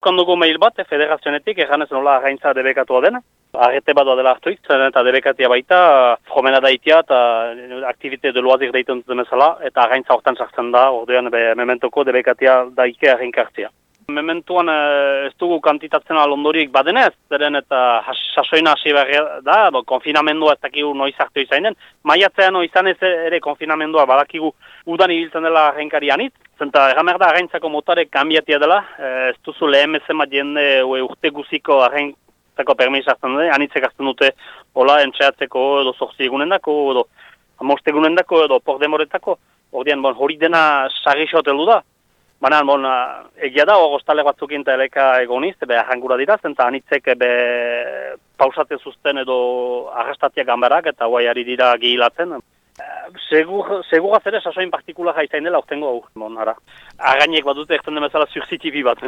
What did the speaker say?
Kondugu mail bat, eh, federazionetik, erganez nola gaintza debekatua dena. Arrete bat dela hartu zen eta debekatia baita, jomena daitia eta aktivite de loazik daiten dut demezala, eta gaintza hortan sartzen da, ordean be, mementoko debekatia daike arrinkartzia. Mementuan eh, ez dugu kantitatzen alondorik badenez, zeren eta sasoina hasi behar da, bo, konfinamendua ez dakigu noiz hartu izainen. Maiatzean izan ez ere konfinamendua badakigu udan ibiltzen dela arrenkarianit, Zenta, erramer da, arraintzako motare kanbiatia dela, ez duzu lehen bezema jende ue, urte guziko arraintzako permis hartzen dute, anitzek hartzen dute, hola, entxeatzeko, edo sortzi egunen dako, edo amoste egunen dako, edo por demoretako, ordean, bon, hori dena sarri xotelu da. Baina, bon, egia da, hor ostale batzukin eta eleka egoniz, ebe arrangura dira, zenta anitzek ebe pausate zuzten edo arrastatiak gambarak, eta guai ari dira gehilatzen. Segur, segura zere sasoin partikular jaizain dela, ortengo hau, bon, ara. Againek bat dute, ezten demezala sursitibi bat,